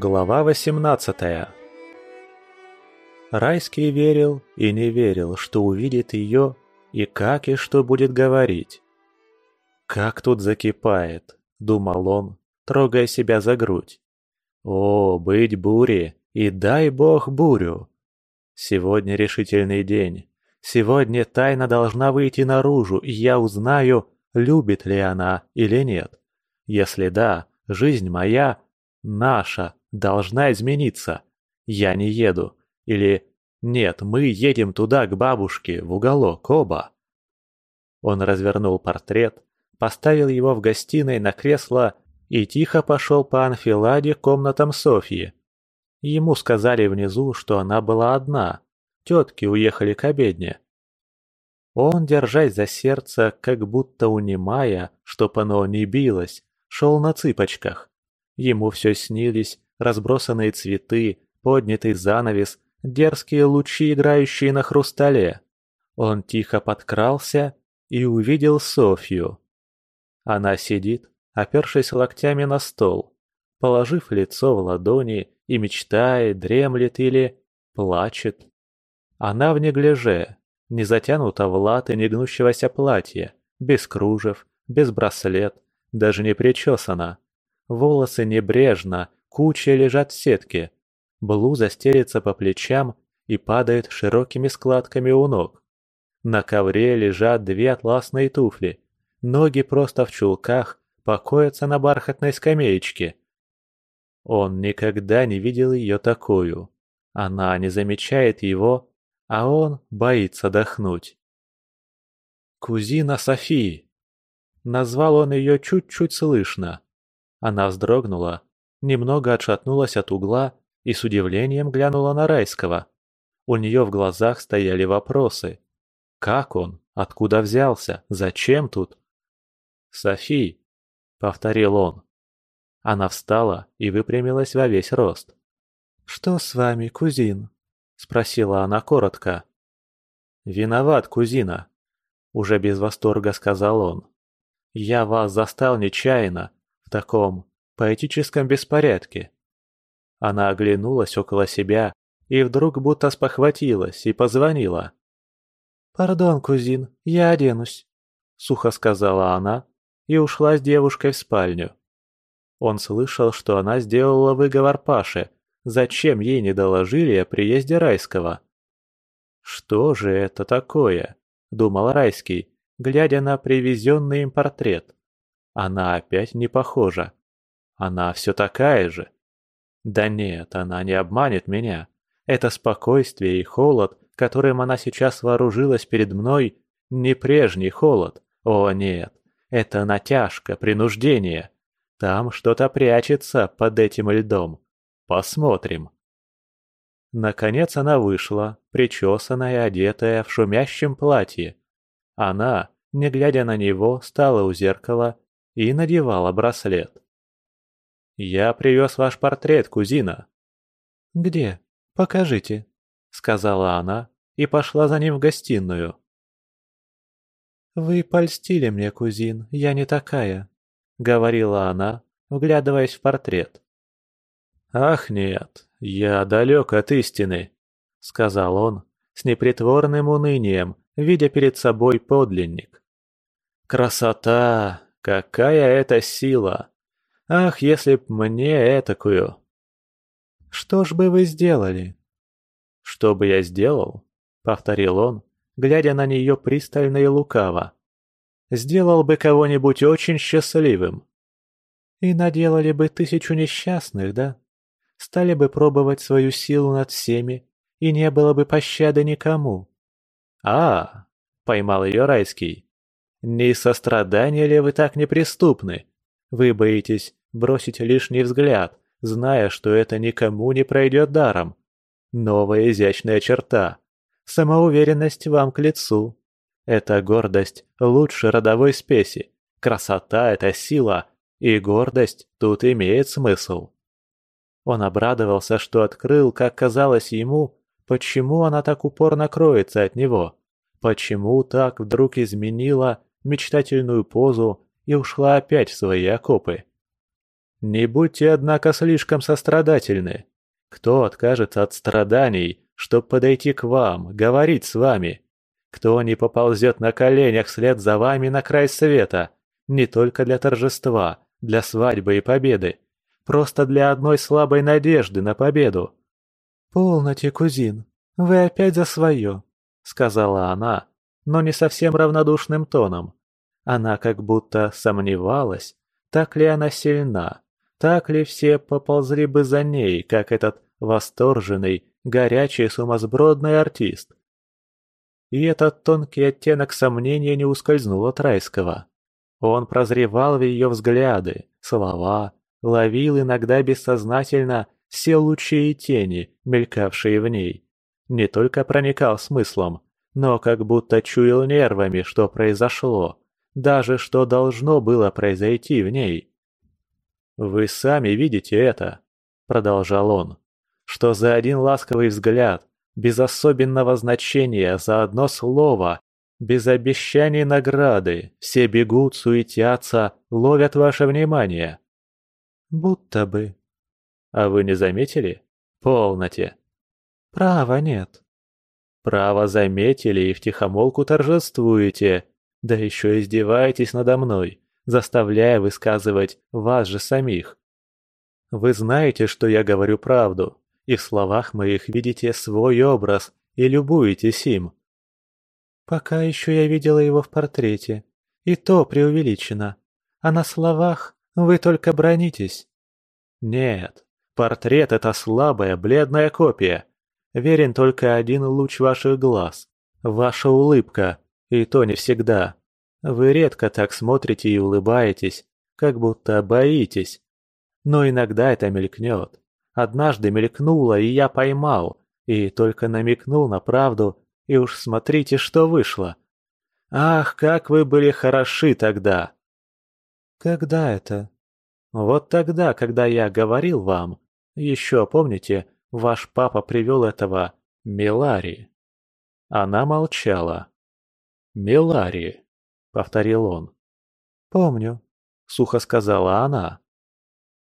Глава 18 Райский верил и не верил, что увидит ее и как и что будет говорить. «Как тут закипает», — думал он, трогая себя за грудь. «О, быть буре, и дай бог бурю!» Сегодня решительный день. Сегодня тайна должна выйти наружу, и я узнаю, любит ли она или нет. Если да, жизнь моя, наша, должна измениться. Я не еду. Или «Нет, мы едем туда, к бабушке, в уголок, оба». Он развернул портрет, поставил его в гостиной на кресло и тихо пошел по анфиладе комнатам Софьи. Ему сказали внизу, что она была одна, тетки уехали к обедне. Он, держась за сердце, как будто унимая, чтоб оно не билось, шел на цыпочках. Ему все снились разбросанные цветы, поднятый занавес, дерзкие лучи, играющие на хрустале. Он тихо подкрался и увидел Софью. Она сидит, опершись локтями на стол, положив лицо в ладони и мечтает, дремлет или плачет. Она в неглиже, не затянута в латы негнущегося платья, без кружев, без браслет, даже не причесана. Волосы небрежно, кучей лежат в сетке. Блуза стелется по плечам и падает широкими складками у ног. На ковре лежат две атласные туфли. Ноги просто в чулках покоятся на бархатной скамеечке. Он никогда не видел ее такую. Она не замечает его, а он боится дохнуть. «Кузина Софии!» Назвал он ее чуть-чуть слышно. Она вздрогнула, немного отшатнулась от угла и с удивлением глянула на Райского. У нее в глазах стояли вопросы. Как он? Откуда взялся? Зачем тут? «Софи!» — повторил он. Она встала и выпрямилась во весь рост. «Что с вами, кузин?» — спросила она коротко. «Виноват, кузина», — уже без восторга сказал он. «Я вас застал нечаянно, в таком поэтическом беспорядке. Она оглянулась около себя и вдруг будто спохватилась и позвонила. «Пардон, кузин, я оденусь», — сухо сказала она и ушла с девушкой в спальню. Он слышал, что она сделала выговор Паше, зачем ей не доложили о приезде Райского. «Что же это такое?» — думал Райский, глядя на привезенный им портрет. Она опять не похожа. Она все такая же. Да нет, она не обманет меня. Это спокойствие и холод, которым она сейчас вооружилась перед мной, не прежний холод. О нет, это натяжка, принуждение. Там что-то прячется под этим льдом. Посмотрим. Наконец она вышла, причесанная и одетая в шумящем платье. Она, не глядя на него, стала у зеркала и надевала браслет. «Я привез ваш портрет, кузина». «Где? Покажите», — сказала она и пошла за ним в гостиную. «Вы польстили мне, кузин, я не такая», — говорила она, вглядываясь в портрет. «Ах нет, я далек от истины», — сказал он с непритворным унынием, видя перед собой подлинник. «Красота! Какая это сила! Ах, если б мне этакую!» «Что ж бы вы сделали?» «Что бы я сделал?» — повторил он, глядя на нее пристально и лукаво. «Сделал бы кого-нибудь очень счастливым». «И наделали бы тысячу несчастных, да? Стали бы пробовать свою силу над всеми, и не было бы пощады никому». «А, — поймал ее Райский, не сострадания ли вы так неприступны? Вы боитесь бросить лишний взгляд, зная, что это никому не пройдет даром. Новая изящная черта. Самоуверенность вам к лицу. Эта гордость лучше родовой спеси. Красота — это сила, и гордость тут имеет смысл. Он обрадовался, что открыл, как казалось ему, почему она так упорно кроется от него, почему так вдруг изменила мечтательную позу и ушла опять в свои окопы. Не будьте, однако, слишком сострадательны. Кто откажется от страданий, чтобы подойти к вам, говорить с вами? Кто не поползет на коленях вслед за вами на край света? Не только для торжества, для свадьбы и победы. Просто для одной слабой надежды на победу. «Полноте, кузин, вы опять за свое», — сказала она, но не совсем равнодушным тоном. Она как будто сомневалась, так ли она сильна, так ли все поползли бы за ней, как этот восторженный, горячий, сумасбродный артист. И этот тонкий оттенок сомнения не ускользнул от Райского. Он прозревал в ее взгляды, слова, ловил иногда бессознательно все лучи и тени, мелькавшие в ней. Не только проникал смыслом, но как будто чуял нервами, что произошло, даже что должно было произойти в ней. «Вы сами видите это», — продолжал он, — «что за один ласковый взгляд, без особенного значения, за одно слово, без обещаний награды, все бегут, суетятся, ловят ваше внимание». «Будто бы». «А вы не заметили? Полноте». «Права нет». «Право заметили и втихомолку торжествуете, да еще издеваетесь надо мной, заставляя высказывать вас же самих. Вы знаете, что я говорю правду, и в словах моих видите свой образ и любуетесь им. Пока еще я видела его в портрете, и то преувеличено, а на словах вы только бронитесь. Нет, портрет — это слабая, бледная копия. Верен только один луч ваших глаз, ваша улыбка, и то не всегда. Вы редко так смотрите и улыбаетесь, как будто боитесь. Но иногда это мелькнет. Однажды мелькнуло, и я поймал, и только намекнул на правду, и уж смотрите, что вышло. Ах, как вы были хороши тогда! Когда это? Вот тогда, когда я говорил вам. Еще помните, ваш папа привел этого Милари. Она молчала. Милари. — повторил он. «Помню», — сухо сказала она.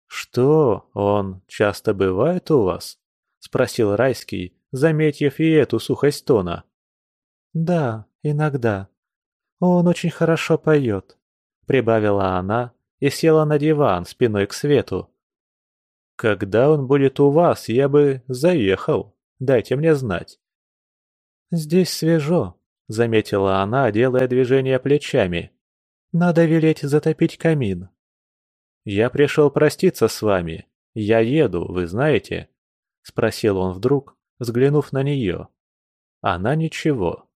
«Что, он часто бывает у вас?» — спросил Райский, заметив и эту сухость тона. «Да, иногда. Он очень хорошо поет», — прибавила она и села на диван спиной к свету. «Когда он будет у вас, я бы заехал. Дайте мне знать». «Здесь свежо», — заметила она, делая движение плечами. «Надо велеть затопить камин». «Я пришел проститься с вами. Я еду, вы знаете?» — спросил он вдруг, взглянув на нее. Она ничего.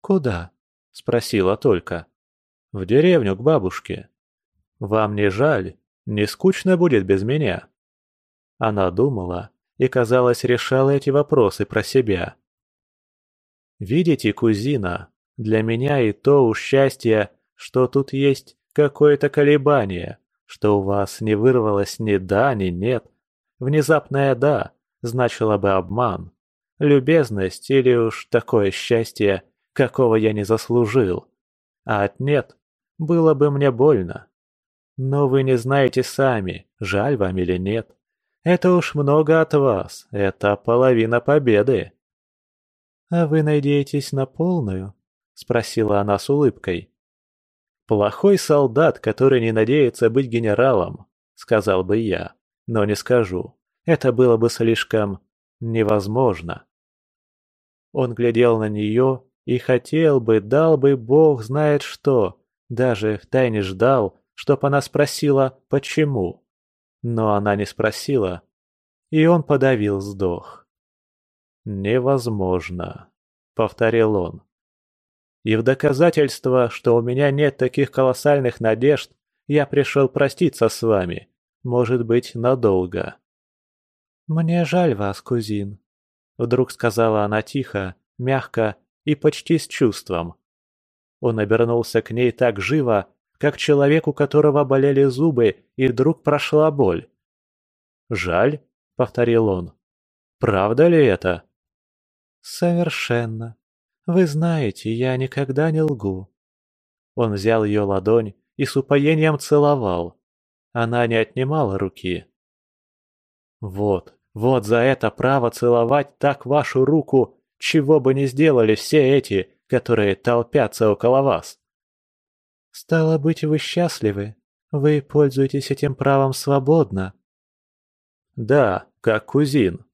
«Куда?» — спросила только. «В деревню к бабушке. Вам не жаль? Не скучно будет без меня?» Она думала и, казалось, решала эти вопросы про себя. Видите, кузина, для меня и то уж счастье, что тут есть какое-то колебание, что у вас не вырвалось ни да, ни нет. Внезапное «да» значило бы обман. Любезность или уж такое счастье, какого я не заслужил. А от «нет» было бы мне больно. Но вы не знаете сами, жаль вам или нет. Это уж много от вас, это половина победы. «А вы надеетесь на полную?» — спросила она с улыбкой. «Плохой солдат, который не надеется быть генералом», — сказал бы я, но не скажу. Это было бы слишком невозможно. Он глядел на нее и хотел бы, дал бы Бог знает что, даже втайне ждал, чтоб она спросила «почему?». Но она не спросила, и он подавил вздох. «Невозможно», — повторил он. «И в доказательство, что у меня нет таких колоссальных надежд, я пришел проститься с вами, может быть, надолго». «Мне жаль вас, кузин», — вдруг сказала она тихо, мягко и почти с чувством. Он обернулся к ней так живо, как человек, у которого болели зубы, и вдруг прошла боль. «Жаль?» — повторил он. «Правда ли это?» «Совершенно. Вы знаете, я никогда не лгу». Он взял ее ладонь и с упоением целовал. она не отнимала руки. «Вот, вот за это право целовать так вашу руку, чего бы не сделали все эти, которые толпятся около вас!» «Стало быть, вы счастливы? Вы пользуетесь этим правом свободно?» «Да, как кузин.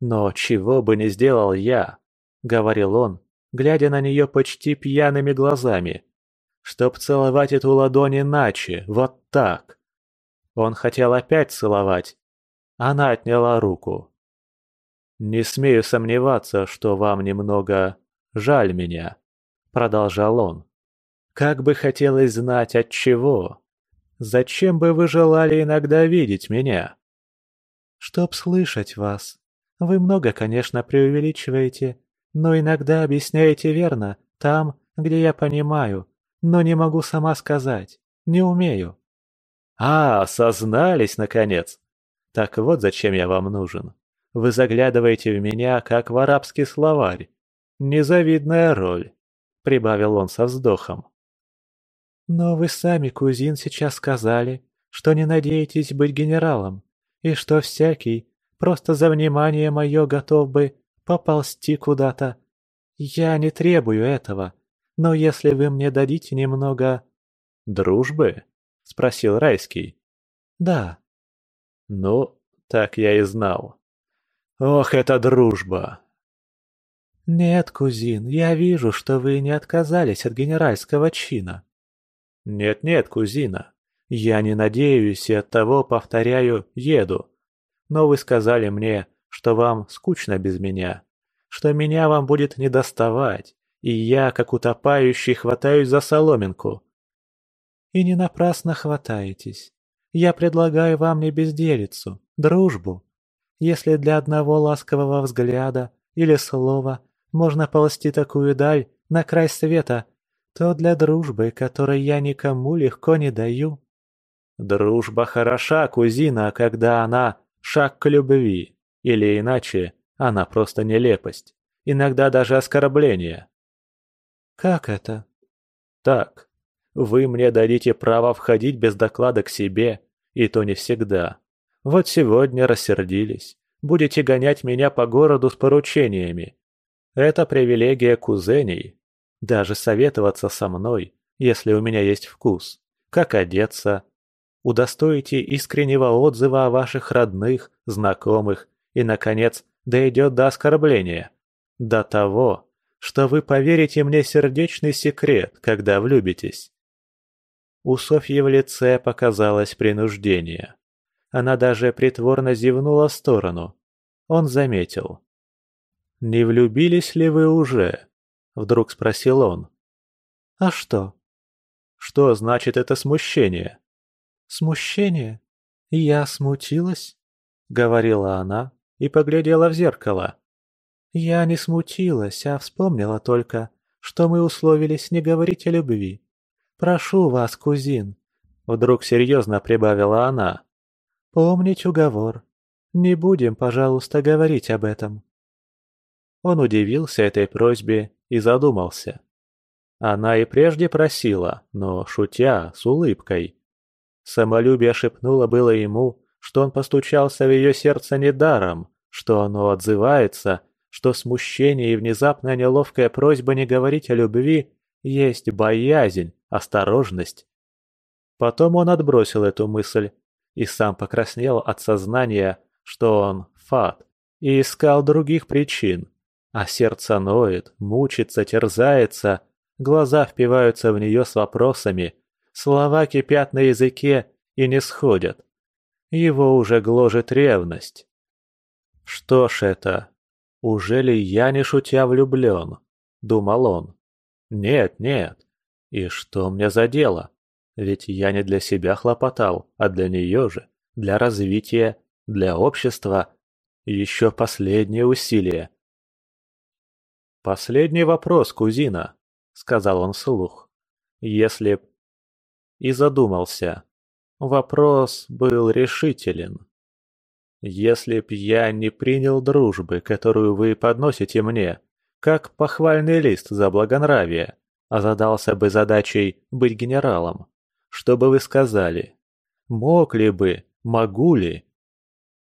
Но чего бы не сделал я», — говорил он, глядя на нее почти пьяными глазами, «чтоб целовать эту ладонь иначе, вот так». Он хотел опять целовать. Она отняла руку. «Не смею сомневаться, что вам немного жаль меня», — продолжал он. «Как бы хотелось знать, от чего. Зачем бы вы желали иногда видеть меня?» «Чтоб слышать вас. Вы много, конечно, преувеличиваете, но иногда объясняете верно, там, где я понимаю, но не могу сама сказать, не умею». «А, сознались, наконец! Так вот зачем я вам нужен. Вы заглядываете в меня, как в арабский словарь. Незавидная роль», — прибавил он со вздохом. «Но вы сами, кузин, сейчас сказали, что не надеетесь быть генералом, и что всякий, просто за внимание мое готов бы поползти куда-то. Я не требую этого, но если вы мне дадите немного...» «Дружбы?» — спросил Райский. «Да». «Ну, так я и знал. Ох, эта дружба!» «Нет, кузин, я вижу, что вы не отказались от генеральского чина». «Нет-нет, кузина, я не надеюсь и оттого, повторяю, еду. Но вы сказали мне, что вам скучно без меня, что меня вам будет недоставать, и я, как утопающий, хватаюсь за соломинку». «И не напрасно хватаетесь. Я предлагаю вам не безделицу, дружбу. Если для одного ласкового взгляда или слова можно ползти такую даль на край света, то для дружбы, которой я никому легко не даю. Дружба хороша, кузина, когда она шаг к любви, или иначе, она просто нелепость, иногда даже оскорбление. Как это? Так, вы мне дадите право входить без доклада к себе, и то не всегда. Вот сегодня рассердились. Будете гонять меня по городу с поручениями. Это привилегия кузеней. Даже советоваться со мной, если у меня есть вкус. Как одеться. Удостоите искреннего отзыва о ваших родных, знакомых и, наконец, дойдет до оскорбления. До того, что вы поверите мне сердечный секрет, когда влюбитесь. У Софьи в лице показалось принуждение. Она даже притворно зевнула в сторону. Он заметил. «Не влюбились ли вы уже?» – вдруг спросил он. «А что?» «Что значит это смущение?» «Смущение? Я смутилась?» – говорила она и поглядела в зеркало. «Я не смутилась, а вспомнила только, что мы условились не говорить о любви. Прошу вас, кузин», – вдруг серьезно прибавила она. Помнить уговор. Не будем, пожалуйста, говорить об этом. Он удивился этой просьбе и задумался. Она и прежде просила, но шутя, с улыбкой. Самолюбие шепнуло было ему, что он постучался в ее сердце недаром, что оно отзывается, что смущение и внезапная неловкая просьба не говорить о любви есть боязнь, осторожность. Потом он отбросил эту мысль и сам покраснел от сознания, что он фат, и искал других причин. А сердце ноет, мучится, терзается, глаза впиваются в нее с вопросами, слова кипят на языке и не сходят. Его уже гложет ревность. «Что ж это? Уже ли я не шутя влюблен?» — думал он. «Нет, нет. И что мне за дело? Ведь я не для себя хлопотал, а для нее же, для развития, для общества. Еще последнее усилие. «Последний вопрос, кузина», — сказал он вслух. «Если б...» И задумался. Вопрос был решителен. «Если б я не принял дружбы, которую вы подносите мне, как похвальный лист за благонравие, а задался бы задачей быть генералом, что бы вы сказали? Мог ли бы, могу ли?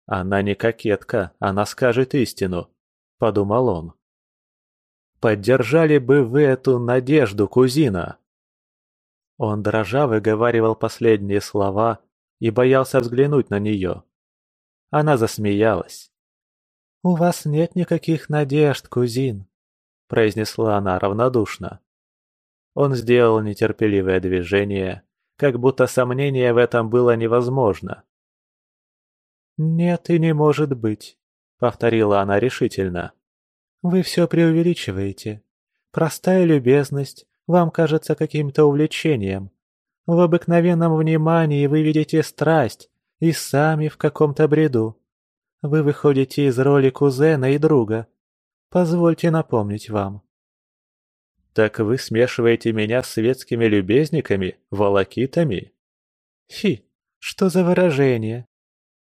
Она не кокетка, она скажет истину, подумал он. Поддержали бы вы эту надежду, кузина? Он дрожа выговаривал последние слова и боялся взглянуть на нее. Она засмеялась. «У вас нет никаких надежд, кузин», — произнесла она равнодушно. Он сделал нетерпеливое движение, как будто сомнение в этом было невозможно. «Нет и не может быть», — повторила она решительно. «Вы все преувеличиваете. Простая любезность вам кажется каким-то увлечением. В обыкновенном внимании вы видите страсть и сами в каком-то бреду. Вы выходите из роли кузена и друга. Позвольте напомнить вам». «Так вы смешиваете меня с светскими любезниками, волокитами?» «Фи, что за выражение?»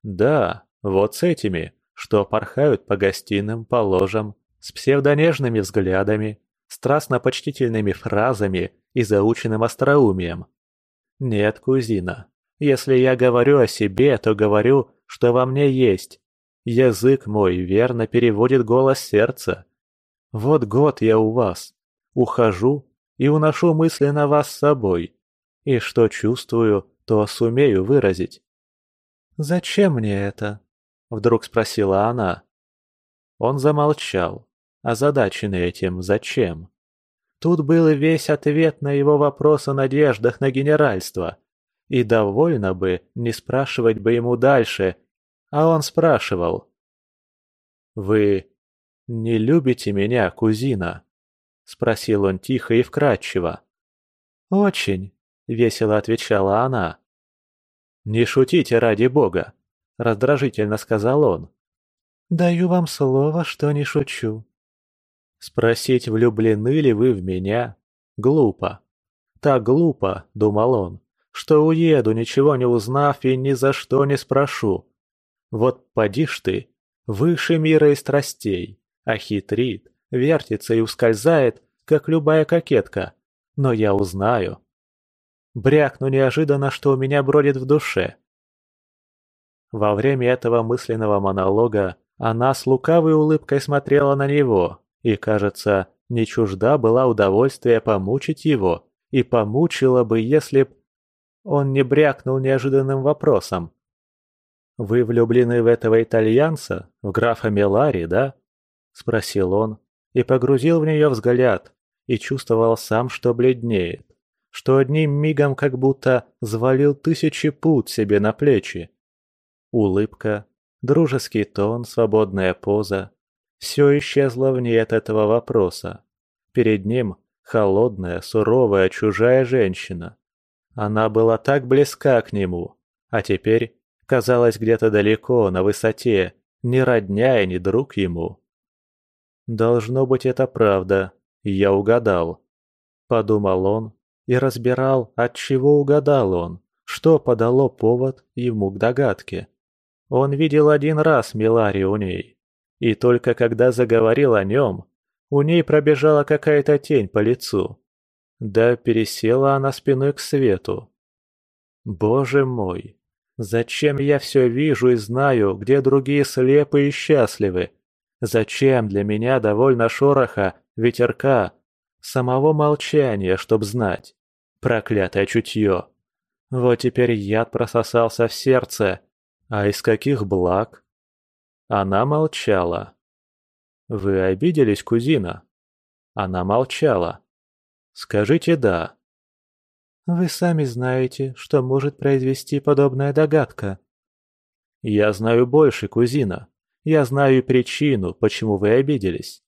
«Да, вот с этими, что порхают по гостиным, по ложам, с псевдонежными взглядами, страстно-почтительными фразами и заученным остроумием. Нет, кузина, если я говорю о себе, то говорю, что во мне есть. Язык мой верно переводит голос сердца. Вот год я у вас, ухожу и уношу мысленно вас с собой. И что чувствую, то сумею выразить. «Зачем мне это?» — вдруг спросила она. Он замолчал озадаченный этим «зачем?». Тут был весь ответ на его вопрос о надеждах на генеральство. И довольно бы не спрашивать бы ему дальше, а он спрашивал. «Вы не любите меня, кузина?» — спросил он тихо и вкрадчиво. «Очень», — весело отвечала она. «Не шутите ради бога», — раздражительно сказал он. «Даю вам слово, что не шучу», Спросить, влюблены ли вы в меня? Глупо. Так глупо, думал он, что уеду, ничего не узнав и ни за что не спрошу. Вот поди ж ты, выше мира и страстей, а хитрит, вертится и ускользает, как любая кокетка. Но я узнаю. Брякну неожиданно, что у меня бродит в душе. Во время этого мысленного монолога она с лукавой улыбкой смотрела на него, и, кажется, не чужда была удовольствия помучить его, и помучила бы, если б... Он не брякнул неожиданным вопросом. «Вы влюблены в этого итальянца, в графа Мелари, да?» — спросил он, и погрузил в нее взгляд, и чувствовал сам, что бледнеет, что одним мигом как будто звалил тысячи пут себе на плечи. Улыбка, дружеский тон, свободная поза, все исчезло в ней от этого вопроса. Перед ним холодная, суровая, чужая женщина. Она была так близка к нему, а теперь казалась где-то далеко, на высоте, не родня и не друг ему. «Должно быть, это правда, я угадал», — подумал он и разбирал, от чего угадал он, что подало повод ему к догадке. Он видел один раз Милари у ней, и только когда заговорил о нем, у ней пробежала какая-то тень по лицу. Да пересела она спиной к свету. Боже мой, зачем я все вижу и знаю, где другие слепы и счастливы? Зачем для меня довольно шороха, ветерка, самого молчания, чтоб знать? Проклятое чутье. Вот теперь яд прососался в сердце. А из каких благ? Она молчала. «Вы обиделись, кузина?» Она молчала. «Скажите «да». «Вы сами знаете, что может произвести подобная догадка». «Я знаю больше, кузина. Я знаю причину, почему вы обиделись».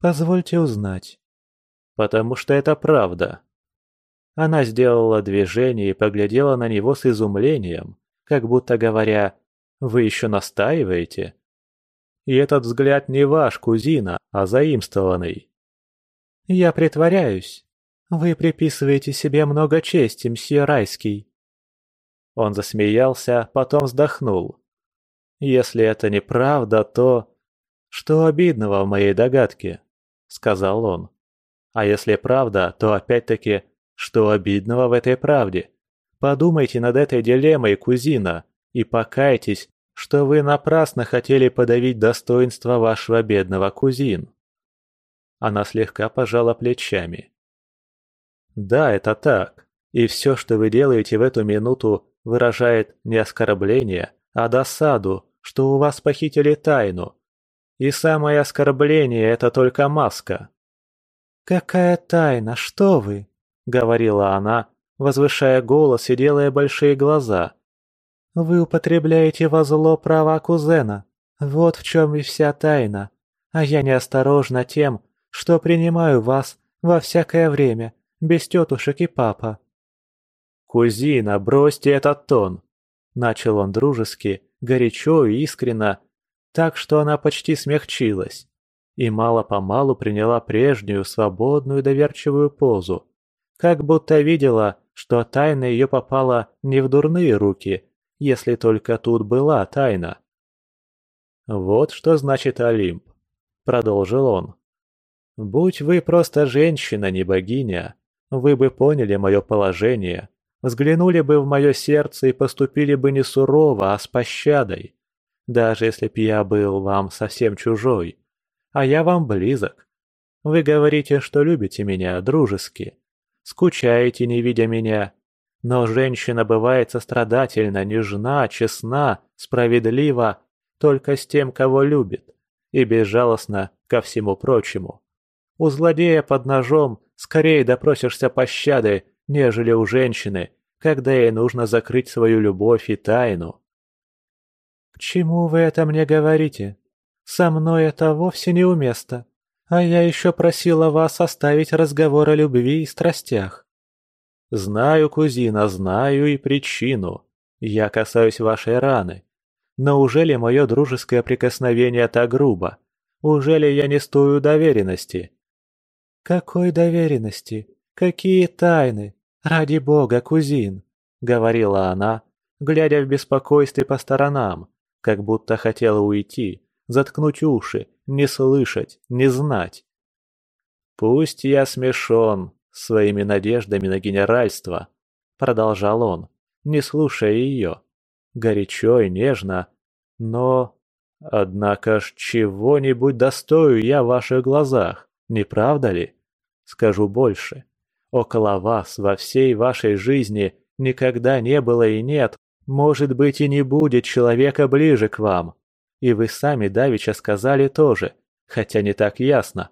«Позвольте узнать». «Потому что это правда». Она сделала движение и поглядела на него с изумлением, как будто говоря вы еще настаиваете? И этот взгляд не ваш, кузина, а заимствованный. Я притворяюсь. Вы приписываете себе много чести, мсье Райский. Он засмеялся, потом вздохнул. Если это неправда, то... Что обидного в моей догадке? Сказал он. А если правда, то опять-таки, что обидного в этой правде? Подумайте над этой дилеммой, кузина, и покайтесь, что вы напрасно хотели подавить достоинство вашего бедного кузин. Она слегка пожала плечами. Да, это так. И все, что вы делаете в эту минуту, выражает не оскорбление, а досаду, что у вас похитили тайну. И самое оскорбление – это только маска. «Какая тайна, что вы?» – говорила она, возвышая голос и делая большие глаза. «Вы употребляете во зло права кузена. Вот в чем и вся тайна. А я неосторожна тем, что принимаю вас во всякое время, без тетушек и папа». «Кузина, бросьте этот тон!» Начал он дружески, горячо и искренно, так что она почти смягчилась и мало-помалу приняла прежнюю свободную доверчивую позу, как будто видела, что тайна ее попала не в дурные руки, если только тут была тайна. «Вот что значит Олимп», — продолжил он. «Будь вы просто женщина, не богиня, вы бы поняли мое положение, взглянули бы в мое сердце и поступили бы не сурово, а с пощадой, даже если б я был вам совсем чужой, а я вам близок. Вы говорите, что любите меня дружески, скучаете, не видя меня, но женщина бывает сострадательна, нежна, честна, справедлива только с тем, кого любит, и безжалостна ко всему прочему. У злодея под ножом скорее допросишься пощады, нежели у женщины, когда ей нужно закрыть свою любовь и тайну. «К чему вы это мне говорите? Со мной это вовсе неуместно, а я еще просила вас оставить разговор о любви и страстях». «Знаю, кузина, знаю и причину. Я касаюсь вашей раны. Но ужели мое дружеское прикосновение так грубо? Ужели я не стою доверенности?» «Какой доверенности? Какие тайны? Ради бога, кузин!» — говорила она, глядя в беспокойстве по сторонам, как будто хотела уйти, заткнуть уши, не слышать, не знать. «Пусть я смешон своими надеждами на генеральство», — продолжал он, не слушая ее, горячо и нежно, но... Однако ж чего-нибудь достою я в ваших глазах, не правда ли? Скажу больше. Около вас во всей вашей жизни никогда не было и нет, может быть и не будет человека ближе к вам. И вы сами давеча сказали тоже, хотя не так ясно.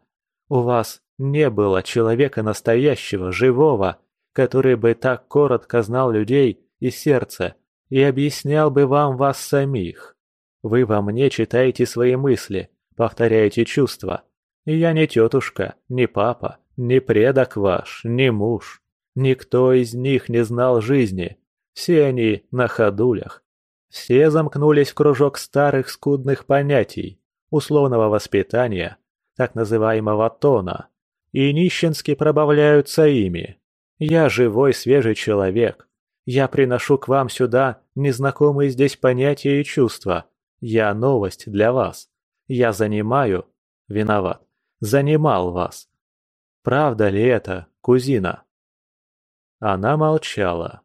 У вас не было человека настоящего, живого, который бы так коротко знал людей и сердце и объяснял бы вам вас самих. Вы во мне читаете свои мысли, повторяете чувства. Я не тетушка, не папа, не предок ваш, не муж. Никто из них не знал жизни. Все они на ходулях. Все замкнулись в кружок старых скудных понятий, условного воспитания, так называемого тона, и нищенски пробавляются ими. Я живой свежий человек. Я приношу к вам сюда незнакомые здесь понятия и чувства. Я новость для вас. Я занимаю... Виноват. Занимал вас. Правда ли это, кузина?» Она молчала.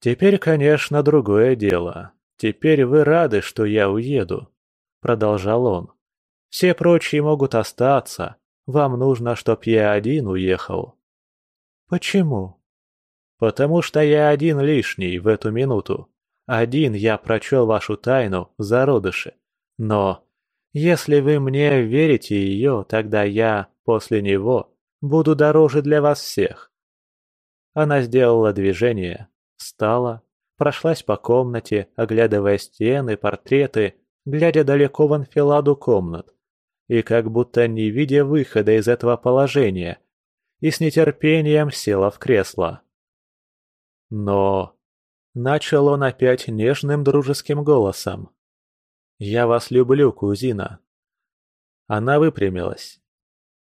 «Теперь, конечно, другое дело. Теперь вы рады, что я уеду», — продолжал он. «Все прочие могут остаться. Вам нужно, чтоб я один уехал». «Почему?» «Потому что я один лишний в эту минуту. Один я прочел вашу тайну в зародыше. Но если вы мне верите ее, тогда я, после него, буду дороже для вас всех». Она сделала движение, Встала, прошлась по комнате, оглядывая стены, портреты, глядя далеко в анфиладу комнат, и как будто не видя выхода из этого положения, и с нетерпением села в кресло. Но... Начал он опять нежным дружеским голосом. «Я вас люблю, кузина». Она выпрямилась.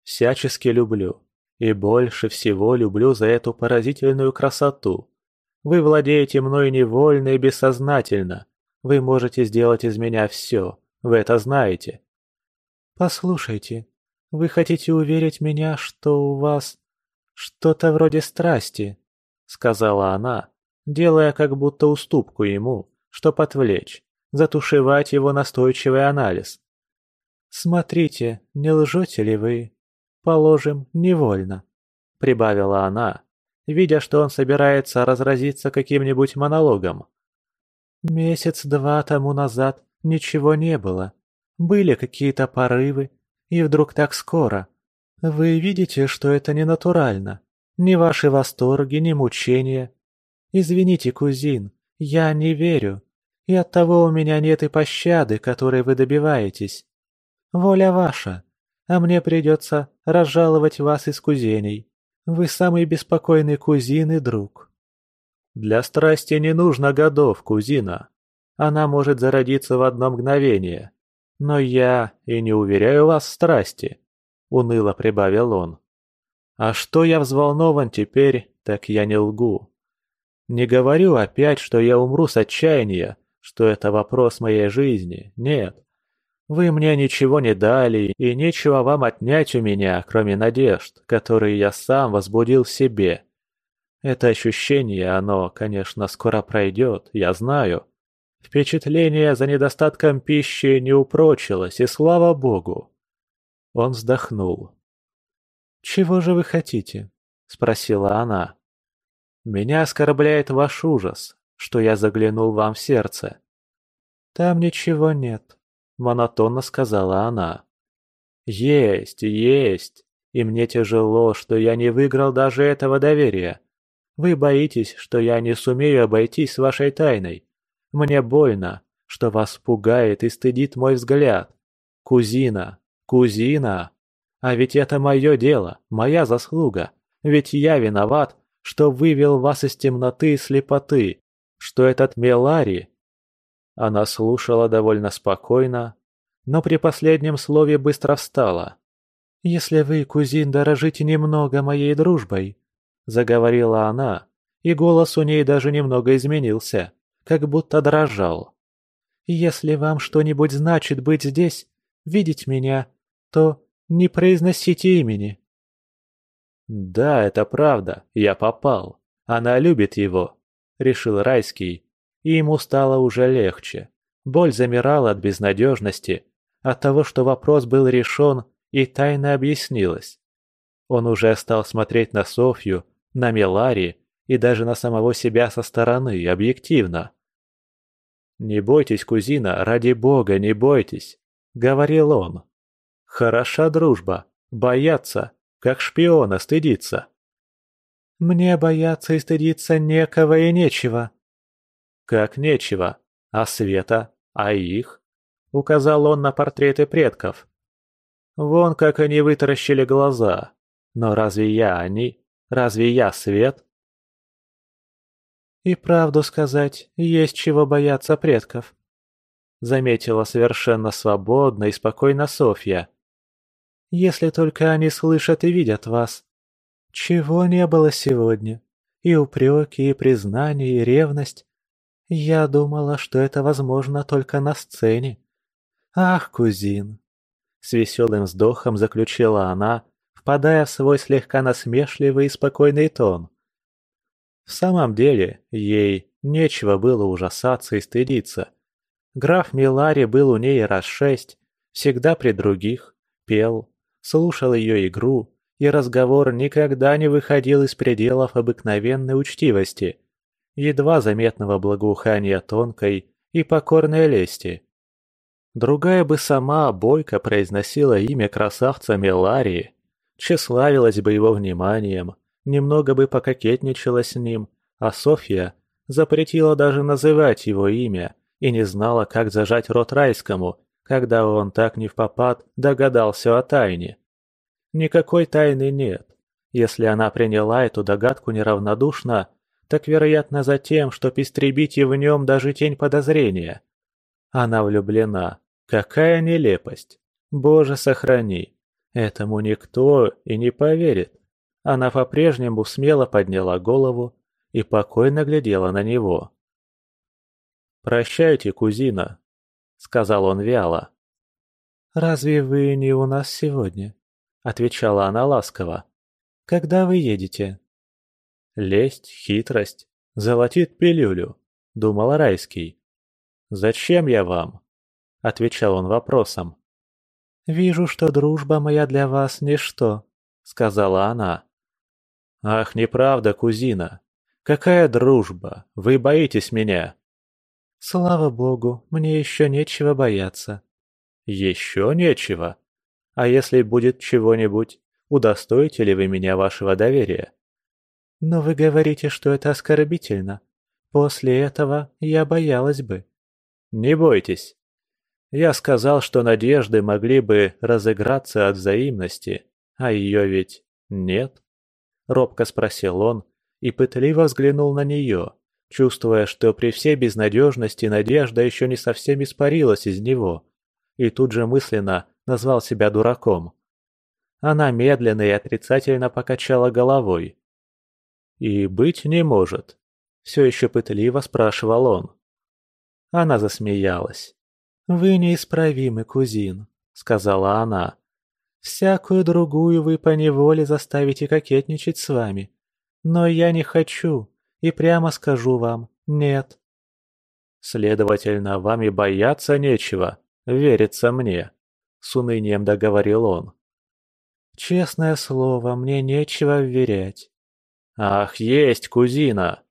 «Всячески люблю. И больше всего люблю за эту поразительную красоту, вы владеете мной невольно и бессознательно. Вы можете сделать из меня все. Вы это знаете. Послушайте, вы хотите уверить меня, что у вас что-то вроде страсти? — сказала она, делая как будто уступку ему, чтоб отвлечь, затушевать его настойчивый анализ. «Смотрите, не лжете ли вы? Положим, невольно», — прибавила она, видя, что он собирается разразиться каким-нибудь монологом. «Месяц-два тому назад ничего не было. Были какие-то порывы, и вдруг так скоро. Вы видите, что это не натурально. Ни ваши восторги, ни мучения. Извините, кузин, я не верю. И оттого у меня нет и пощады, которой вы добиваетесь. Воля ваша, а мне придется разжаловать вас из кузеней. Вы самый беспокойный кузин и друг. Для страсти не нужно годов, кузина. Она может зародиться в одно мгновение. Но я и не уверяю вас в страсти, уныло прибавил он. А что я взволнован теперь, так я не лгу. Не говорю опять, что я умру с отчаяния, что это вопрос моей жизни, нет. Вы мне ничего не дали, и нечего вам отнять у меня, кроме надежд, которые я сам возбудил в себе. Это ощущение, оно, конечно, скоро пройдет, я знаю. Впечатление за недостатком пищи не упрочилось, и слава богу. Он вздохнул. «Чего же вы хотите?» — спросила она. «Меня оскорбляет ваш ужас, что я заглянул вам в сердце». «Там ничего нет», — монотонно сказала она. «Есть, есть, и мне тяжело, что я не выиграл даже этого доверия. Вы боитесь, что я не сумею обойтись вашей тайной, мне больно, что вас пугает и стыдит мой взгляд. Кузина, кузина. А ведь это мое дело, моя заслуга. Ведь я виноват, что вывел вас из темноты и слепоты, что этот Мелари...» Она слушала довольно спокойно, но при последнем слове быстро встала. «Если вы, кузин, дорожите немного моей дружбой», — заговорила она, и голос у ней даже немного изменился как будто дрожал. «Если вам что-нибудь значит быть здесь, видеть меня, то не произносите имени». «Да, это правда, я попал. Она любит его», — решил Райский, и ему стало уже легче. Боль замирала от безнадежности, от того, что вопрос был решен и тайна объяснилась. Он уже стал смотреть на Софью, на Мелари и даже на самого себя со стороны, объективно. «Не бойтесь, кузина, ради бога, не бойтесь», — говорил он. «Хороша дружба, бояться, как шпиона стыдиться». «Мне бояться и стыдиться некого и нечего». «Как нечего? А Света? А их?» — указал он на портреты предков. «Вон как они вытаращили глаза. Но разве я они? Разве я Свет?» «И правду сказать, есть чего бояться предков», — заметила совершенно свободно и спокойно Софья. «Если только они слышат и видят вас. Чего не было сегодня? И упреки, и признания, и ревность. Я думала, что это возможно только на сцене. Ах, кузин!» С веселым вздохом заключила она, впадая в свой слегка насмешливый и спокойный тон. В самом деле, ей нечего было ужасаться и стыдиться. Граф Милари был у ней раз шесть, всегда при других, пел, слушал ее игру, и разговор никогда не выходил из пределов обыкновенной учтивости, едва заметного благоухания тонкой и покорной лести. Другая бы сама бойко произносила имя красавца Меларии, тщеславилась бы его вниманием, немного бы пококетничала с ним, а Софья запретила даже называть его имя и не знала, как зажать рот райскому, когда он так не в попад догадался о тайне. Никакой тайны нет. Если она приняла эту догадку неравнодушно, так вероятно за тем, чтоб истребить и в нем даже тень подозрения. Она влюблена. Какая нелепость! Боже, сохрани! Этому никто и не поверит. Она по-прежнему смело подняла голову и покойно глядела на него. «Прощайте, кузина», — сказал он вяло. «Разве вы не у нас сегодня?» — отвечала она ласково. «Когда вы едете?» Лесть, хитрость, золотит пилюлю, думал Райский. «Зачем я вам?» – отвечал он вопросом. «Вижу, что дружба моя для вас ничто», – сказала она. «Ах, неправда, кузина. Какая дружба? Вы боитесь меня?» «Слава богу, мне еще нечего бояться». «Еще нечего? А если будет чего-нибудь, удостоите ли вы меня вашего доверия?» «Но вы говорите, что это оскорбительно. После этого я боялась бы». «Не бойтесь. Я сказал, что надежды могли бы разыграться от взаимности, а ее ведь нет?» Робко спросил он и пытливо взглянул на нее, чувствуя, что при всей безнадежности надежда еще не совсем испарилась из него, и тут же мысленно назвал себя дураком. Она медленно и отрицательно покачала головой. «И быть не может», — все еще пытливо спрашивал он. Она засмеялась. «Вы неисправимый кузин», — сказала она. «Всякую другую вы поневоле заставите кокетничать с вами. Но я не хочу, и прямо скажу вам, нет». «Следовательно, вам и бояться нечего, верится мне», — с унынием договорил он. «Честное слово, мне нечего вверять». «Ах, есть, кузина!»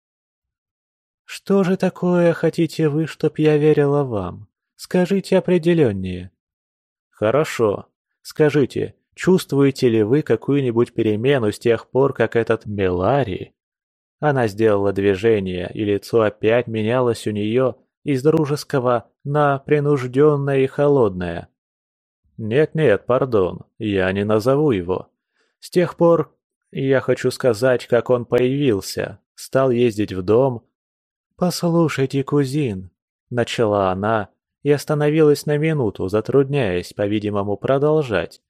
«Что же такое хотите вы, чтоб я верила вам? Скажите определеннее». «Хорошо. Скажите, чувствуете ли вы какую-нибудь перемену с тех пор, как этот Мелари...» Она сделала движение, и лицо опять менялось у нее из дружеского на принужденное и холодное. «Нет-нет, пардон, я не назову его. С тех пор, я хочу сказать, как он появился, стал ездить в дом, «Послушайте, кузин», — начала она и остановилась на минуту, затрудняясь, по-видимому, продолжать.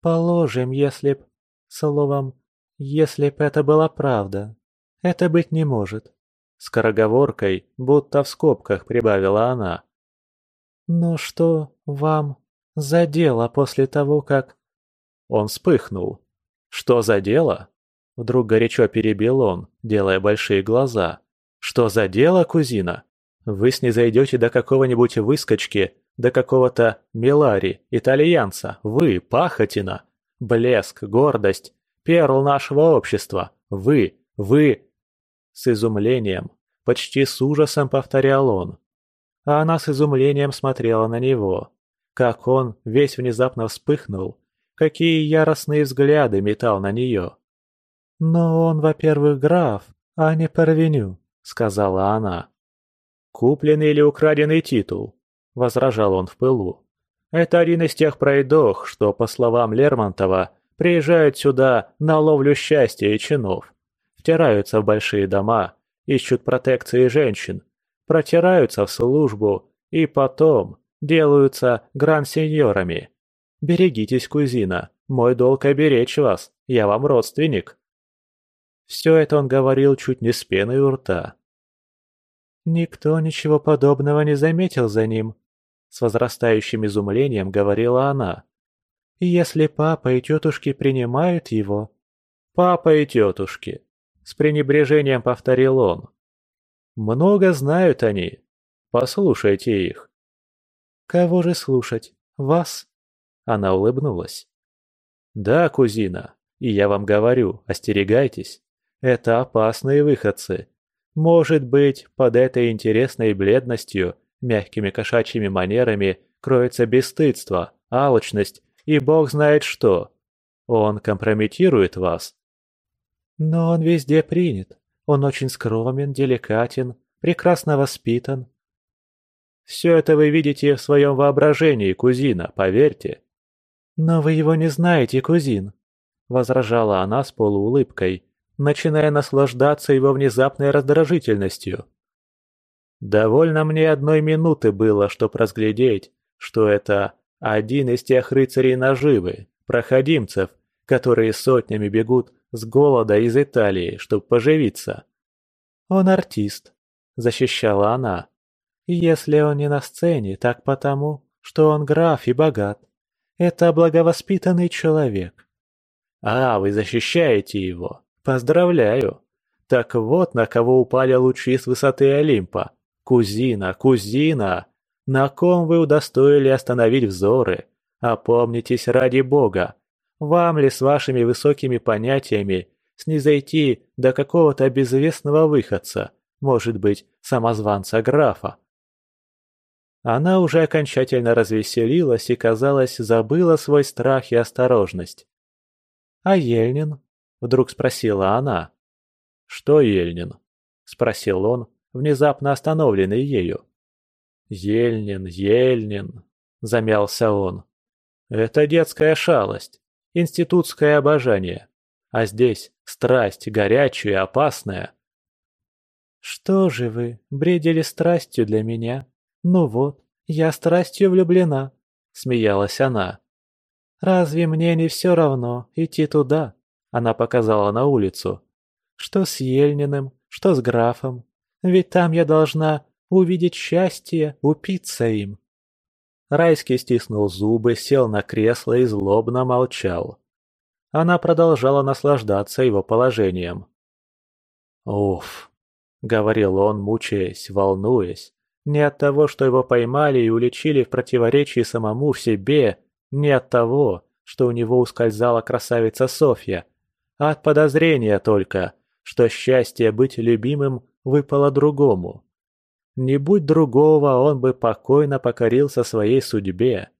«Положим, если б... Словом, если б это была правда. Это быть не может». Скороговоркой, будто в скобках прибавила она. «Ну что вам за дело после того, как...» Он вспыхнул. «Что за дело?» Вдруг горячо перебил он, делая большие глаза. Что за дело, кузина? Вы снизойдете до какого-нибудь выскочки, до какого-то Милари, итальянца, вы, пахотина. Блеск, гордость, перл нашего общества. Вы, вы. С изумлением, почти с ужасом повторял он. А она с изумлением смотрела на него. Как он весь внезапно вспыхнул, какие яростные взгляды метал на нее. «Но он, во-первых, граф, а не парвеню», сказала она. «Купленный или украденный титул?» – возражал он в пылу. «Это один из тех пройдох, что, по словам Лермонтова, приезжают сюда на ловлю счастья и чинов, втираются в большие дома, ищут протекции женщин, протираются в службу и потом делаются гран-сеньорами. Берегитесь, кузина, мой долг оберечь вас, я вам родственник». Все это он говорил чуть не с пеной у рта. «Никто ничего подобного не заметил за ним», — с возрастающим изумлением говорила она. «Если папа и тетушки принимают его...» «Папа и тетушки», — с пренебрежением повторил он. «Много знают они. Послушайте их». «Кого же слушать? Вас?» Она улыбнулась. «Да, кузина, и я вам говорю, остерегайтесь. Это опасные выходцы. Может быть, под этой интересной бледностью, мягкими кошачьими манерами кроется бесстыдство, алчность и бог знает что. Он компрометирует вас. Но он везде принят. Он очень скромен, деликатен, прекрасно воспитан. Все это вы видите в своем воображении, кузина, поверьте. Но вы его не знаете, кузин, возражала она с полуулыбкой, начиная наслаждаться его внезапной раздражительностью. Довольно мне одной минуты было, чтоб разглядеть, что это один из тех рыцарей наживы, проходимцев, которые сотнями бегут с голода из Италии, чтоб поживиться. «Он артист», — защищала она. «Если он не на сцене, так потому, что он граф и богат. Это благовоспитанный человек». «А, вы защищаете его. Поздравляю. Так вот, на кого упали лучи с высоты Олимпа. Кузина, кузина! На ком вы удостоили остановить взоры? Опомнитесь ради бога. Вам ли с вашими высокими понятиями снизойти до какого-то безвестного выходца, может быть, самозванца графа? Она уже окончательно развеселилась и, казалось, забыла свой страх и осторожность. «А Ельнин?» — вдруг спросила она. «Что Ельнин?» — спросил он, внезапно остановленный ею. «Ельнин, Ельнин», — замялся он. «Это детская шалость, институтское обожание. А здесь страсть горячая и опасная». «Что же вы, бредили страстью для меня? Ну вот, я страстью влюблена», — смеялась она. «Разве мне не все равно идти туда?» — она показала на улицу. «Что с Ельниным, что с графом. Ведь там я должна увидеть счастье, упиться им». Райский стиснул зубы, сел на кресло и злобно молчал. Она продолжала наслаждаться его положением. «Уф», — говорил он, мучаясь, волнуясь, не от того, что его поймали и уличили в противоречии самому себе, не от того, что у него ускользала красавица Софья, от подозрения только, что счастье быть любимым выпало другому. Не будь другого, он бы покойно покорился своей судьбе.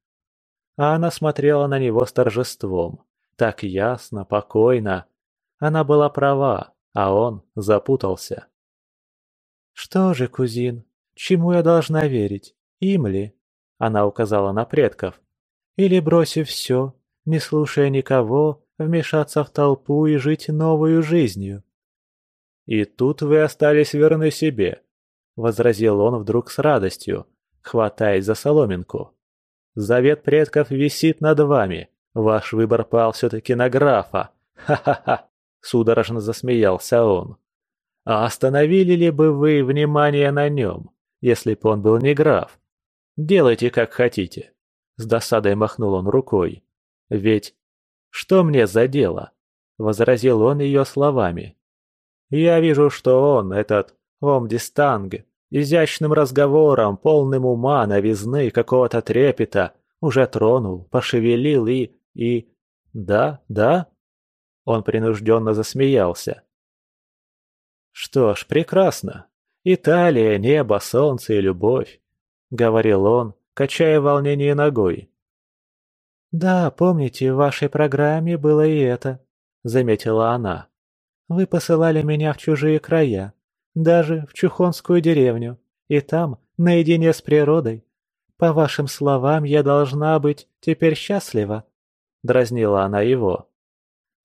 А она смотрела на него с торжеством, так ясно, покойно. Она была права, а он запутался. «Что же, кузин, чему я должна верить? Им ли?» Она указала на предков. «Или бросив все, не слушая никого, вмешаться в толпу и жить новую жизнью?» «И тут вы остались верны себе», — возразил он вдруг с радостью, хватаясь за соломинку. «Завет предков висит над вами. Ваш выбор пал все-таки на графа. Ха-ха-ха!» — судорожно засмеялся он. «А остановили ли бы вы внимание на нем, если бы он был не граф? Делайте, как хотите». С досадой махнул он рукой. «Ведь что мне за дело?» — возразил он ее словами. «Я вижу, что он, этот Омдистанг, изящным разговором, полным ума, новизны, какого-то трепета, уже тронул, пошевелил и... и... Да, да?» Он принужденно засмеялся. «Что ж, прекрасно. Италия, небо, солнце и любовь», — говорил он, качая волнение ногой. «Да, помните, в вашей программе было и это», — заметила она. «Вы посылали меня в чужие края, даже в Чухонскую деревню, и там, наедине с природой. По вашим словам, я должна быть теперь счастлива», — дразнила она его.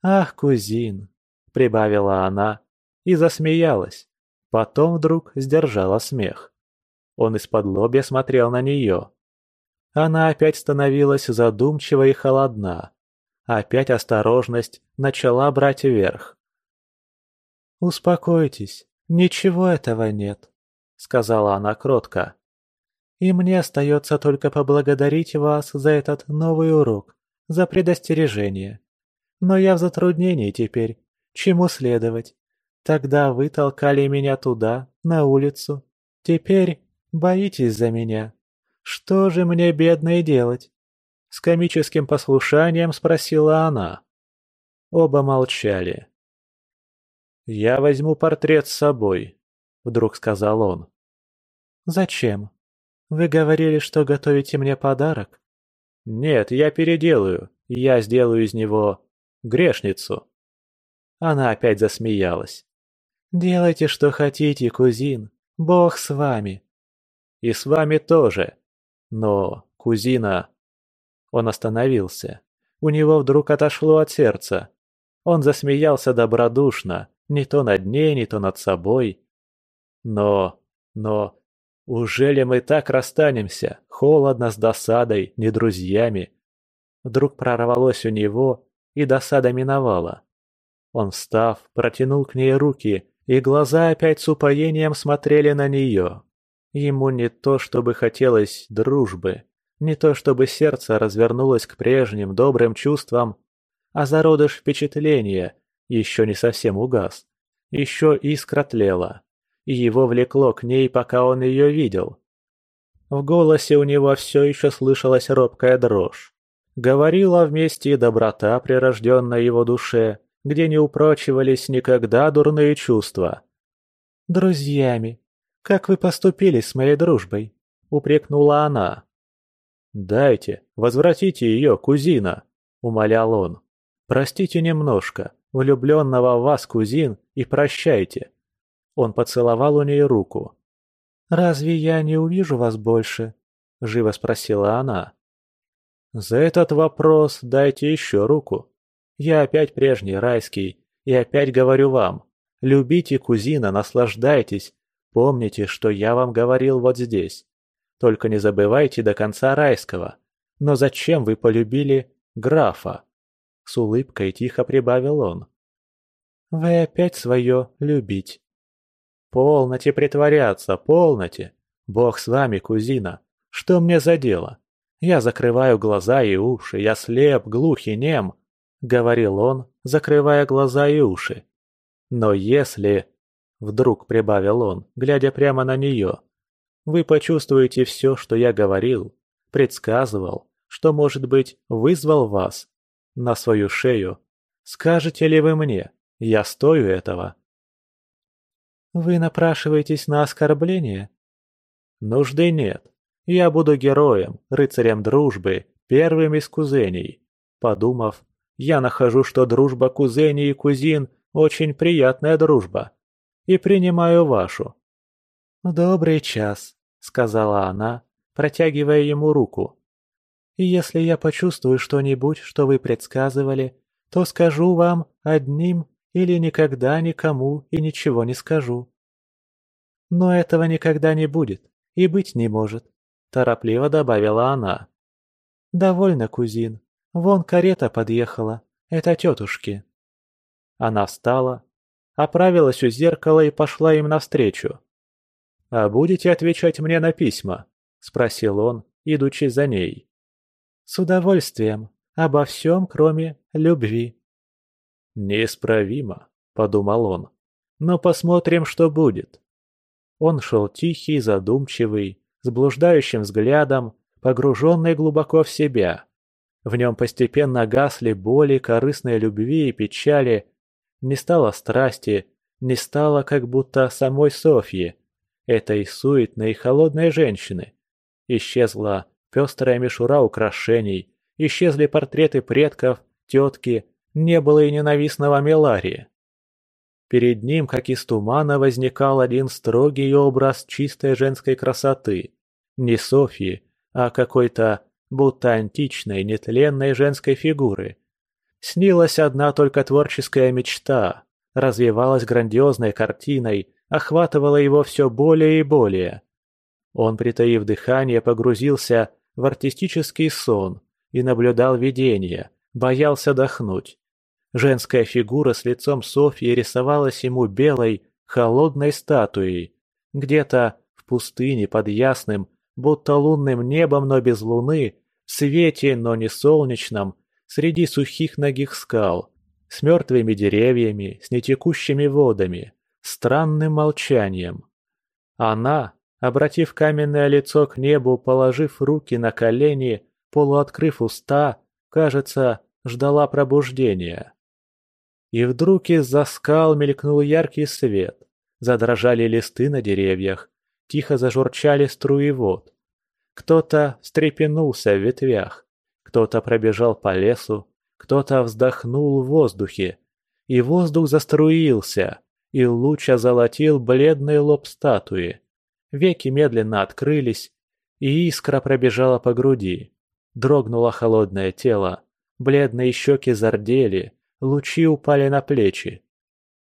«Ах, кузин», — прибавила она и засмеялась. Потом вдруг сдержала смех. Он из-под лобья смотрел на нее. Она опять становилась задумчива и холодна. Опять осторожность начала брать верх. «Успокойтесь, ничего этого нет», — сказала она кротко. «И мне остается только поблагодарить вас за этот новый урок, за предостережение. Но я в затруднении теперь. Чему следовать? Тогда вы толкали меня туда, на улицу. Теперь боитесь за меня. Что же мне, бедной, делать?» С комическим послушанием спросила она. Оба молчали. «Я возьму портрет с собой», — вдруг сказал он. «Зачем? Вы говорили, что готовите мне подарок?» «Нет, я переделаю. Я сделаю из него грешницу». Она опять засмеялась. «Делайте, что хотите, кузин. Бог с вами». «И с вами тоже», но, кузина... Он остановился. У него вдруг отошло от сердца. Он засмеялся добродушно, не то над ней, не то над собой. Но... но... Уже ли мы так расстанемся, холодно, с досадой, не друзьями? Вдруг прорвалось у него, и досада миновала. Он, встав, протянул к ней руки, и глаза опять с упоением смотрели на нее. Ему не то чтобы хотелось дружбы, не то чтобы сердце развернулось к прежним добрым чувствам, а зародыш впечатления еще не совсем угас. Еще искра тлела, и его влекло к ней, пока он ее видел. В голосе у него все еще слышалась робкая дрожь. Говорила вместе и доброта, прирожденная его душе, где не упрочивались никогда дурные чувства. «Друзьями, как вы поступили с моей дружбой?» — упрекнула она. «Дайте, возвратите ее, кузина», — умолял он. «Простите немножко, влюбленного в вас, кузин, и прощайте». Он поцеловал у нее руку. «Разве я не увижу вас больше?» — живо спросила она. «За этот вопрос дайте еще руку. Я опять прежний райский, и опять говорю вам, любите кузина, наслаждайтесь, помните, что я вам говорил вот здесь. Только не забывайте до конца райского. Но зачем вы полюбили графа?» С улыбкой тихо прибавил он. «Вы опять свое любить». «Полноте притворяться, полноте. Бог с вами, кузина. Что мне за дело? Я закрываю глаза и уши, я слеп, глух и нем», — говорил он, закрывая глаза и уши. «Но если...» — вдруг прибавил он, глядя прямо на нее. Вы почувствуете все, что я говорил, предсказывал, что, может быть, вызвал вас на свою шею. Скажете ли вы мне, я стою этого? Вы напрашиваетесь на оскорбление? Нужды нет. Я буду героем, рыцарем дружбы, первым из кузеней. Подумав, я нахожу, что дружба кузеней и кузин – очень приятная дружба. И принимаю вашу. «Добрый час», — сказала она, протягивая ему руку. «И если я почувствую что-нибудь, что вы предсказывали, то скажу вам одним или никогда никому и ничего не скажу». «Но этого никогда не будет и быть не может», — торопливо добавила она. «Довольно, кузин. Вон карета подъехала. Это тетушки». Она встала, оправилась у зеркала и пошла им навстречу. «А будете отвечать мне на письма?» – спросил он, идучи за ней. «С удовольствием. Обо всем, кроме любви». «Неисправимо», – подумал он. «Но посмотрим, что будет». Он шел тихий, задумчивый, с блуждающим взглядом, погруженный глубоко в себя. В нем постепенно гасли боли, корыстной любви и печали. Не стало страсти, не стало как будто самой Софьи, этой суетной и холодной женщины. Исчезла пестрая мишура украшений, исчезли портреты предков, тетки, не было и ненавистного Меларии. Перед ним, как из тумана, возникал один строгий образ чистой женской красоты. Не Софьи, а какой-то будто античной, нетленной женской фигуры. Снилась одна только творческая мечта, развивалась грандиозной картиной, охватывало его все более и более. Он, притаив дыхание, погрузился в артистический сон и наблюдал видение, боялся дохнуть. Женская фигура с лицом Софьи рисовалась ему белой, холодной статуей. Где-то в пустыне под ясным, будто лунным небом, но без луны, в свете, но не солнечном, среди сухих ногих скал, с мертвыми деревьями, с нетекущими водами странным молчанием. Она, обратив каменное лицо к небу, положив руки на колени, полуоткрыв уста, кажется, ждала пробуждения. И вдруг из-за скал мелькнул яркий свет, задрожали листы на деревьях, тихо зажурчали струи вод. Кто-то встрепенулся в ветвях, кто-то пробежал по лесу, кто-то вздохнул в воздухе, и воздух заструился, и луч озолотил бледный лоб статуи. Веки медленно открылись, и искра пробежала по груди. Дрогнуло холодное тело, бледные щеки зардели, лучи упали на плечи.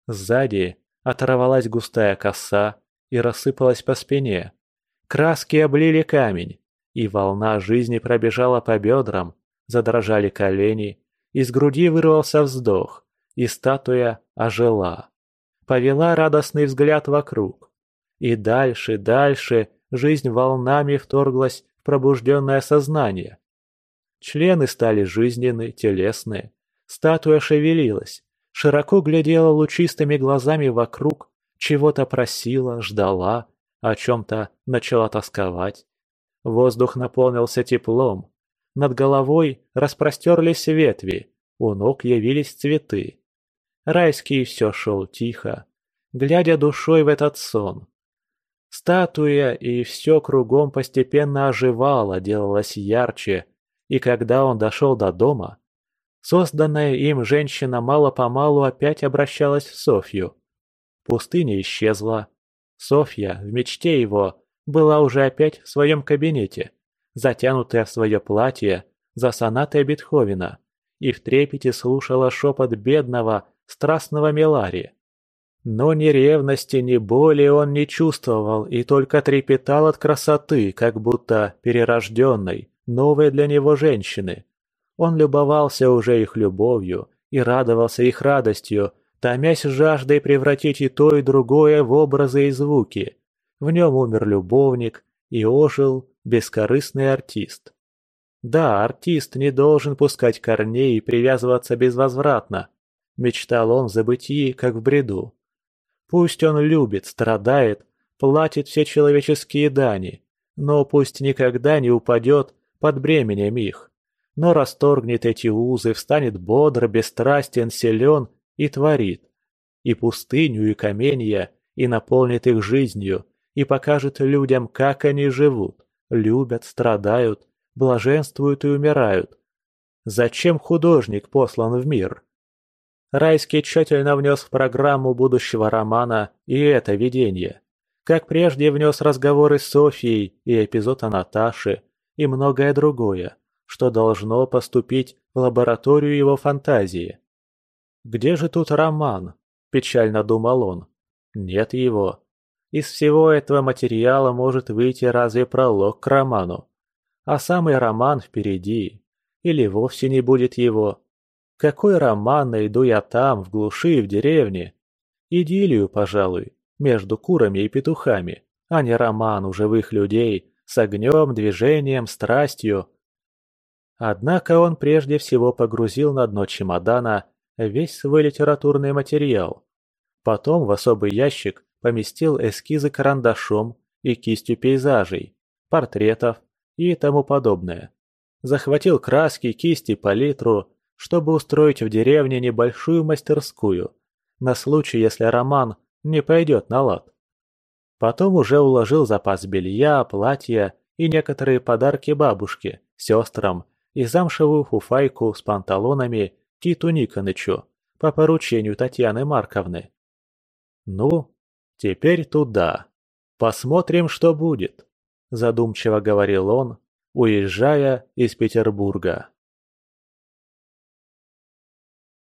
Сзади оторвалась густая коса и рассыпалась по спине. Краски облили камень, и волна жизни пробежала по бедрам, задрожали колени, из груди вырвался вздох, и статуя ожила повела радостный взгляд вокруг. И дальше, дальше жизнь волнами вторглась в пробужденное сознание. Члены стали жизненны, телесные. Статуя шевелилась, широко глядела лучистыми глазами вокруг, чего-то просила, ждала, о чем-то начала тосковать. Воздух наполнился теплом. Над головой распростерлись ветви, у ног явились цветы. Райский все шел тихо, глядя душой в этот сон. Статуя и все кругом постепенно оживало, делалось ярче, и когда он дошел до дома, созданная им женщина мало-помалу опять обращалась в Софью. Пустыня исчезла. Софья, в мечте его, была уже опять в своем кабинете, затянутая в свое платье за сонатой Бетховена, и в трепете слушала шепот бедного, страстного Мелари. Но ни ревности, ни боли он не чувствовал и только трепетал от красоты, как будто перерожденной, новой для него женщины. Он любовался уже их любовью и радовался их радостью, томясь жаждой превратить и то, и другое в образы и звуки. В нем умер любовник и ожил бескорыстный артист. Да, артист не должен пускать корней и привязываться безвозвратно. Мечтал он в забытии, как в бреду. Пусть он любит, страдает, платит все человеческие дани, но пусть никогда не упадет под бременем их, но расторгнет эти узы, встанет бодр, бесстрастен, силен и творит. И пустыню, и каменья, и наполнит их жизнью, и покажет людям, как они живут, любят, страдают, блаженствуют и умирают. Зачем художник послан в мир? Райский тщательно внес в программу будущего романа и это видение. Как прежде внес разговоры с Софией и эпизод о Наташе, и многое другое, что должно поступить в лабораторию его фантазии. «Где же тут роман?» – печально думал он. «Нет его. Из всего этого материала может выйти разве пролог к роману. А самый роман впереди. Или вовсе не будет его. Какой роман найду я там, в глуши, в деревне? Идиллию, пожалуй, между курами и петухами, а не роман у живых людей, с огнем, движением, страстью. Однако он прежде всего погрузил на дно чемодана весь свой литературный материал. Потом в особый ящик поместил эскизы карандашом и кистью пейзажей, портретов и тому подобное. Захватил краски, кисти, палитру, чтобы устроить в деревне небольшую мастерскую, на случай, если роман не пойдет на лад. Потом уже уложил запас белья, платья и некоторые подарки бабушке, сестрам и замшевую фуфайку с панталонами Титу Никонычу по поручению Татьяны Марковны. «Ну, теперь туда. Посмотрим, что будет», – задумчиво говорил он, уезжая из Петербурга.